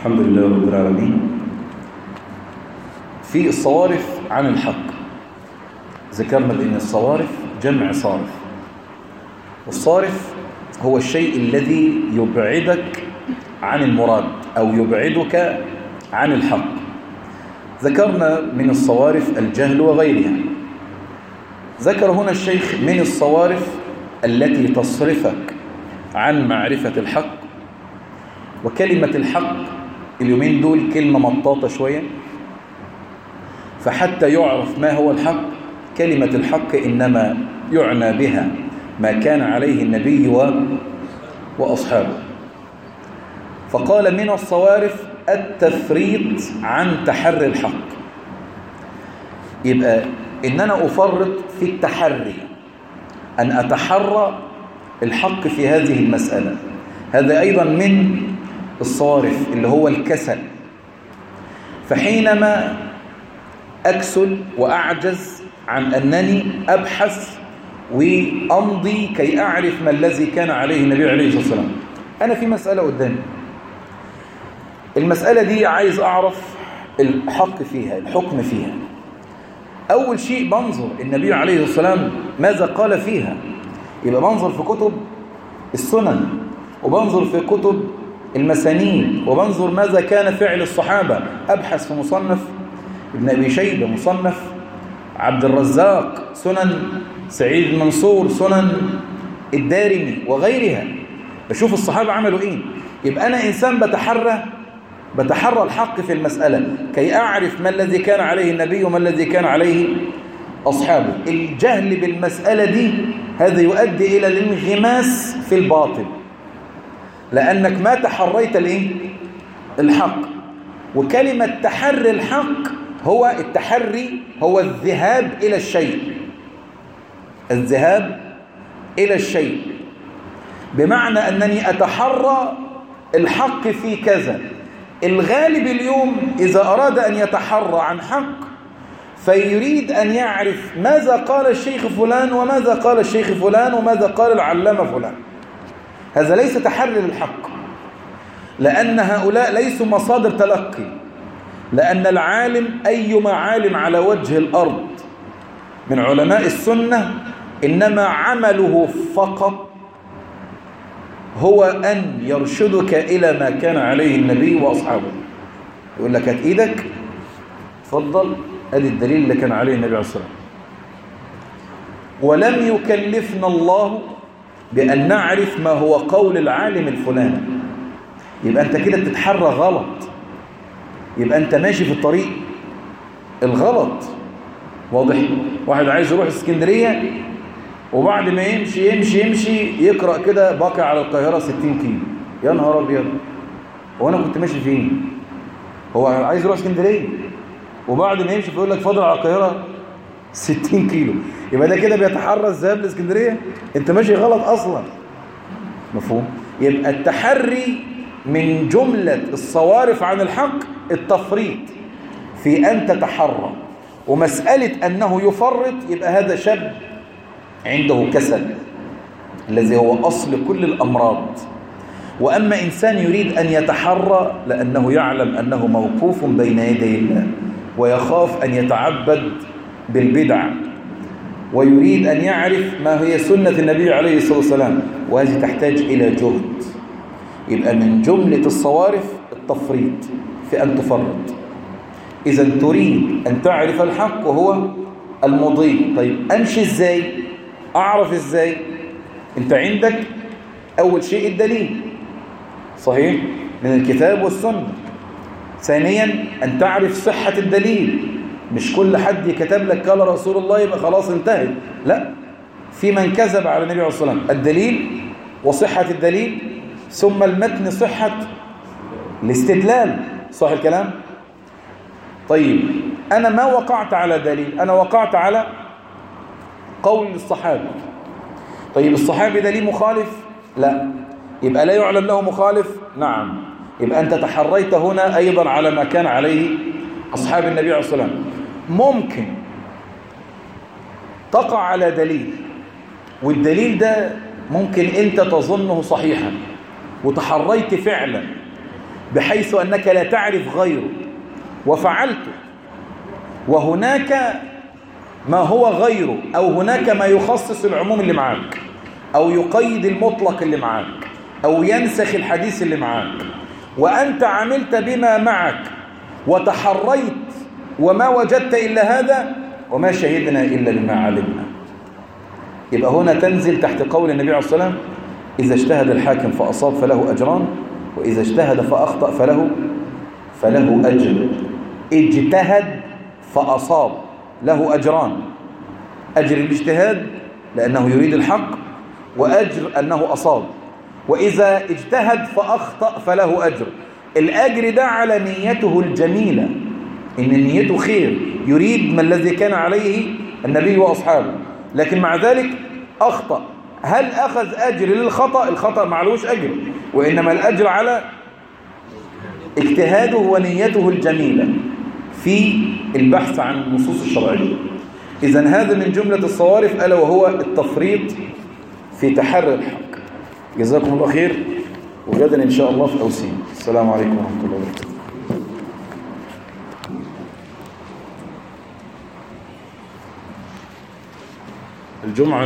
الحمد لله رب العالمين في الصوارف عن الحق ذكرنا بأن الصوارف جمع صارف۔ والصارف هو الشيء الذي يبعدك عن المراد أو يبعدك عن الحق۔ ذكرنا من الصوارف الجهل وغيرها ذكر هنا الشيخ من الصوارف التي تصرفك عن معرفة الحق وكلمة الحق۔ اليومين دول كلمة مطاطة شوية. فحتى يعرف ما هو الحق كلمة الحق إنما يعنى بها ما كان عليه النبي و... وأصحابه. فقال من الصوارف التفريط عن تحري الحق. يبقى إن أنا أفرط في التحري أن أتحرى الحق في هذه المسألة. هذا أيضا من الصارف اللي هو الكسل. فحينما أكسل وأعجز عن أنني أبحث وأمضي كي أعرف ما الذي كان عليه النبي عليه الصلاة والسلام. أنا في مسألة قدامي. المسألة دي عايز أعرف الحق فيها الحكم فيها. أول شيء بنظر النبي عليه الصلاة والسلام ماذا قال فيها. يبقى بنظر في كتب السنن وبنظر في كتب المسانيد وبنظر ماذا كان فعل الصحابة. أبحث في مصنف ابن أبي شيبة مصنف عبد الرزاق سنن سعيد المنصور سنن الدارمي وغيرها. بشوف الصحابة عملوا إيه. يبقى أنا إنسان بتحرى بتحرى الحق في المسألة. كي أعرف ما الذي كان عليه النبي وما الذي كان عليه أصحابه. الجهل بالمسألة دي هذا يؤدي إلى الانغماس في الباطل. لأنك ما تحريت الإيه؟ الحق. وكلمة تحري الحق هو التحري هو الذهاب إلى الشيء. الذهاب إلى الشيء. بمعنى أنني أتحرى الحق في كذا. الغالب اليوم إذا أراد أن يتحرى عن حق فيريد أن يعرف ماذا قال الشيخ فلان وماذا قال الشيخ فلان وماذا قال العلامة فلان. هذا ليس تحرر للحق لأن هؤلاء ليسوا مصادر تلقي. لأن العالم أيما عالم على وجه الأرض. من علماء السنة إنما عمله فقط هو أن يرشدك إلى ما كان عليه النبي وأصحابه. يقول لك هات إيدك فضل أدي الدليل اللي كان عليه النبي عليه الصلاة والسلام. ولم يكلفنا الله بأن نعرف ما هو قول العالم الفلاني. يبقى أنت كده بتتحرى غلط. يبقى أنت ماشي في الطريق الغلط. واضح؟ واحد عايز يروح اسكندرية وبعد ما يمشي يمشي يمشي يقرأ كده باقي على القاهرة 60 كيلو. يا نهار أبيض! هو أنا كنت ماشي فين؟ هو عايز يروح اسكندرية؟ وبعد ما يمشي فيقول لك فاضل على القاهرة 60 كيلو. يبقى ده كده بيتحرى الذهاب لإسكندرية؟ أنت ماشي غلط أصلا. مفهوم. يبقى التحري من جملة الصوارف عن الحق التفريط في أن تتحرى. ومسألة أنه يفرط يبقى هذا شاب عنده كسل الذي هو أصل كل الأمراض. وأما إنسان يريد أن يتحرى لأنه يعلم أنه موقوف بين يدي الله ويخاف أن يتعبد بالبدع. ويريد أن يعرف ما هي سنة النبي عليه الصلاة والسلام وهذه تحتاج إلى جهد. يبقى من جملة الصوارف التفريط في أن تفرط. إذا تريد أن تعرف الحق وهو المضي. طيب أمشي إزاي؟ أعرف إزاي؟ أنت عندك أول شيء الدليل. صحيح؟ من الكتاب والسنة. ثانيا أن تعرف صحة الدليل. مش كل حد كتب لك قال رسول الله يبقى خلاص انتهت. لا. في من كذب على النبي عليه الصلاة والسلام. الدليل وصحة الدليل. ثم المتن صحة الاستدلال. صح الكلام؟ طيب. أنا ما وقعت على دليل. أنا وقعت على قول الصحابة. طيب الصحابي ده ليه مخالف؟ لا. يبقى لا يعلم له مخالف؟ نعم. يبقى أنت تحريت هنا أيضا على ما كان عليه أصحاب النبي عليه الصلاة والسلام. ممكن تقع على دليل والدليل ده ممكن أنت تظنه صحيحا وتحريت فعلا بحيث أنك لا تعرف غيره وفعلته. وهناك ما هو غيره أو هناك ما يخصص العموم اللي معاك أو يقيد المطلق اللي معاك أو ينسخ الحديث اللي معاك. وأنت عملت بما معك وتحريت وما وجدت إلا هذا وما شهدنا إلا بما علمنا. يبقى هنا تنزل تحت قول النبي عليه الصلاة والسلام إذا اجتهد الحاكم فأصاب فله أجران وإذا اجتهد فأخطأ فله فله أجر. اجتهد فأصاب له أجران. أجر الاجتهاد لأنه يريد الحق وأجر أنه أصاب. وإذا اجتهد فأخطأ فله أجر. الأجر ده على نيته الجميلة. إن نيته خير. يريد ما الذي كان عليه النبي وأصحابه. لكن مع ذلك أخطأ. هل أخذ أجر للخطأ؟ الخطأ ما معلوش أجر. وإنما الأجر على اجتهاده ونيته الجميلة في البحث عن النصوص الشرعية. إذا هذا من جملة الصوارف ألا وهو التفريط في تحرر الحق. جزاكم الله خير وغدا إن شاء الله في أوسين. السلام عليكم ورحمة الله وبركاته. الجمعة